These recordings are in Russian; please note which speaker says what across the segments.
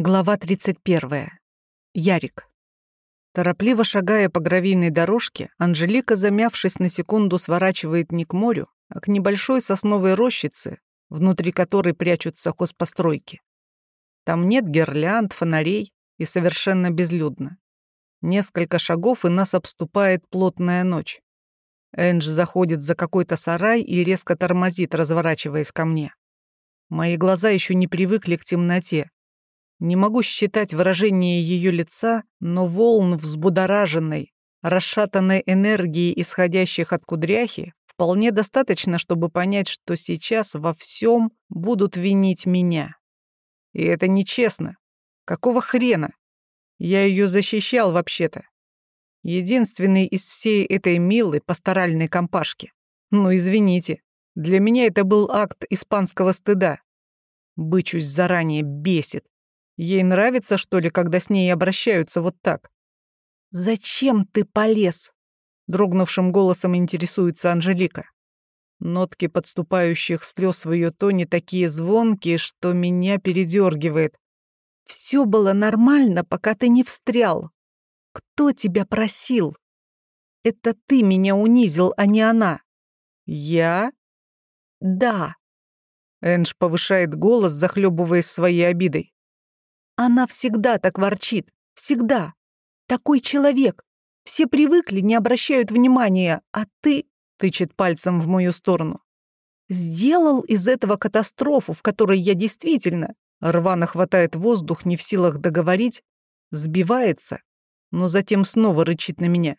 Speaker 1: Глава 31. Ярик. Торопливо шагая по гравийной дорожке, Анжелика, замявшись на секунду, сворачивает не к морю, а к небольшой сосновой рощице, внутри которой прячутся хозпостройки. Там нет гирлянд, фонарей и совершенно безлюдно. Несколько шагов, и нас обступает плотная ночь. Эндж заходит за какой-то сарай и резко тормозит, разворачиваясь ко мне. Мои глаза еще не привыкли к темноте, не могу считать выражение ее лица, но волн взбудораженной, расшатанной энергии, исходящих от кудряхи, вполне достаточно, чтобы понять, что сейчас во всем будут винить меня. И это нечестно. Какого хрена? Я ее защищал вообще-то. Единственный из всей этой милой пасторальной компашки. Ну, извините, для меня это был акт испанского стыда. Бычусь заранее, бесит. Ей нравится, что ли, когда с ней обращаются вот так? «Зачем ты полез?» Дрогнувшим голосом интересуется Анжелика. Нотки подступающих слез в ее тоне такие звонкие, что меня передергивает. Все было нормально, пока ты не встрял. Кто тебя просил? Это ты меня унизил, а не она. Я? Да. Энж повышает голос, захлебываясь своей обидой. Она всегда так ворчит. Всегда. Такой человек. Все привыкли, не обращают внимания, а ты, тычет пальцем в мою сторону, сделал из этого катастрофу, в которой я действительно, рвано хватает воздух, не в силах договорить, сбивается, но затем снова рычит на меня.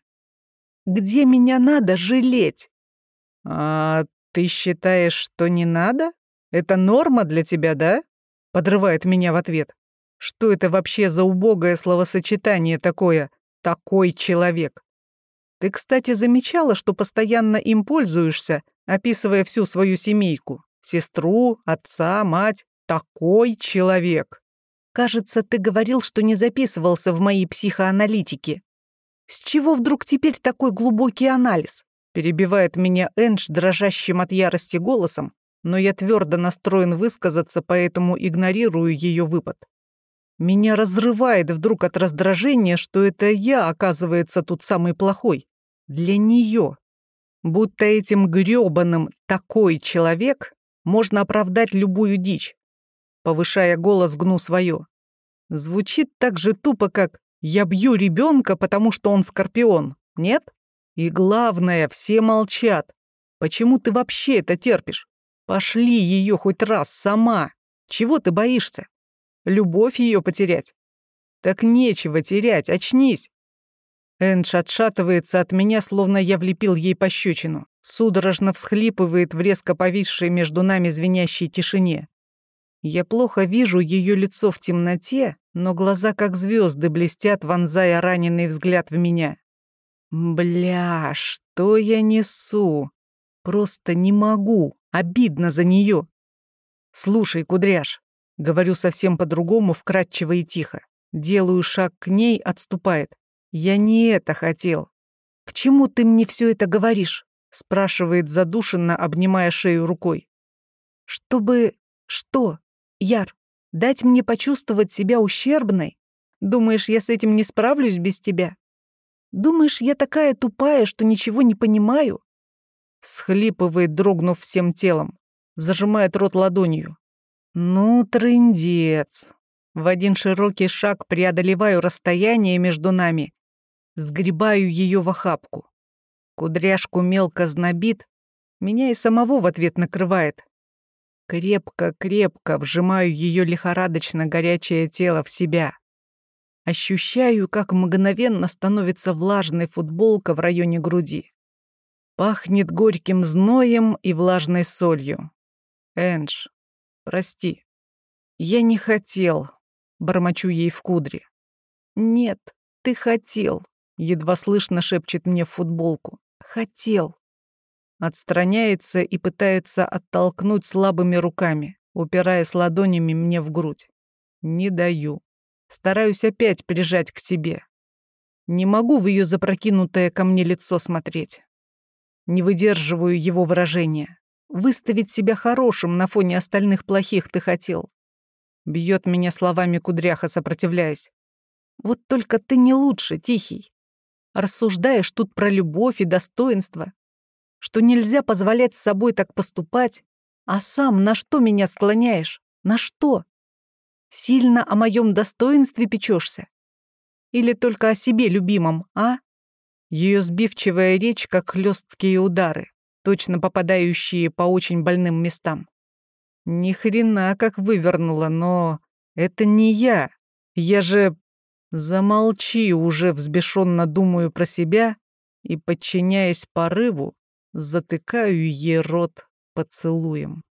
Speaker 1: Где меня надо жалеть? А ты считаешь, что не надо? Это норма для тебя, да? Подрывает меня в ответ. Что это вообще за убогое словосочетание такое «такой человек»? Ты, кстати, замечала, что постоянно им пользуешься, описывая всю свою семейку? Сестру, отца, мать. Такой человек. Кажется, ты говорил, что не записывался в мои психоаналитики. С чего вдруг теперь такой глубокий анализ? Перебивает меня Эндж дрожащим от ярости голосом, но я твердо настроен высказаться, поэтому игнорирую ее выпад. Меня разрывает вдруг от раздражения, что это я, оказывается, тут самый плохой. Для нее. Будто этим грёбаным «такой человек» можно оправдать любую дичь. Повышая голос, гну свое. Звучит так же тупо, как «я бью ребенка, потому что он скорпион». Нет? И главное, все молчат. Почему ты вообще это терпишь? Пошли ее хоть раз сама. Чего ты боишься? Любовь ее потерять? Так нечего терять, очнись. Эндж отшатывается от меня, словно я влепил ей пощечину. Судорожно всхлипывает в резко повисшей между нами звенящей тишине. Я плохо вижу ее лицо в темноте, но глаза как звезды блестят, вонзая раненый взгляд в меня. Бля, что я несу? Просто не могу. Обидно за нее. Слушай, кудряш, Говорю совсем по-другому, вкратчиво и тихо. Делаю шаг к ней, отступает. Я не это хотел. К чему ты мне все это говоришь? Спрашивает задушенно, обнимая шею рукой. Чтобы... Что? Яр, дать мне почувствовать себя ущербной? Думаешь, я с этим не справлюсь без тебя? Думаешь, я такая тупая, что ничего не понимаю? Схлипывает, дрогнув всем телом. Зажимает рот ладонью. Ну, трындец. В один широкий шаг преодолеваю расстояние между нами, сгребаю ее в охапку. Кудряшку мелко знобит, меня и самого в ответ накрывает. Крепко-крепко вжимаю ее лихорадочно горячее тело в себя. Ощущаю, как мгновенно становится влажной футболка в районе груди. Пахнет горьким зноем и влажной солью. Эндж, Прости. Я не хотел. Бормочу ей в кудре. Нет, ты хотел. Едва слышно шепчет мне в футболку. Хотел. Отстраняется и пытается оттолкнуть слабыми руками, упираясь ладонями мне в грудь. Не даю. Стараюсь опять прижать к тебе. Не могу в ее запрокинутое ко мне лицо смотреть. Не выдерживаю его выражения. Выставить себя хорошим на фоне остальных плохих ты хотел. Бьет меня словами кудряха, сопротивляясь. Вот только ты не лучше, Тихий. Рассуждаешь тут про любовь и достоинство, что нельзя позволять с собой так поступать, а сам на что меня склоняешь? На что? Сильно о моем достоинстве печешься? Или только о себе любимом, а? Ее сбивчивая речь, как хлесткие удары, точно попадающие по очень больным местам. Ни хрена как вывернула, но это не я. Я же... Замолчи, уже взбешенно думаю про себя и, подчиняясь порыву, затыкаю ей рот поцелуем.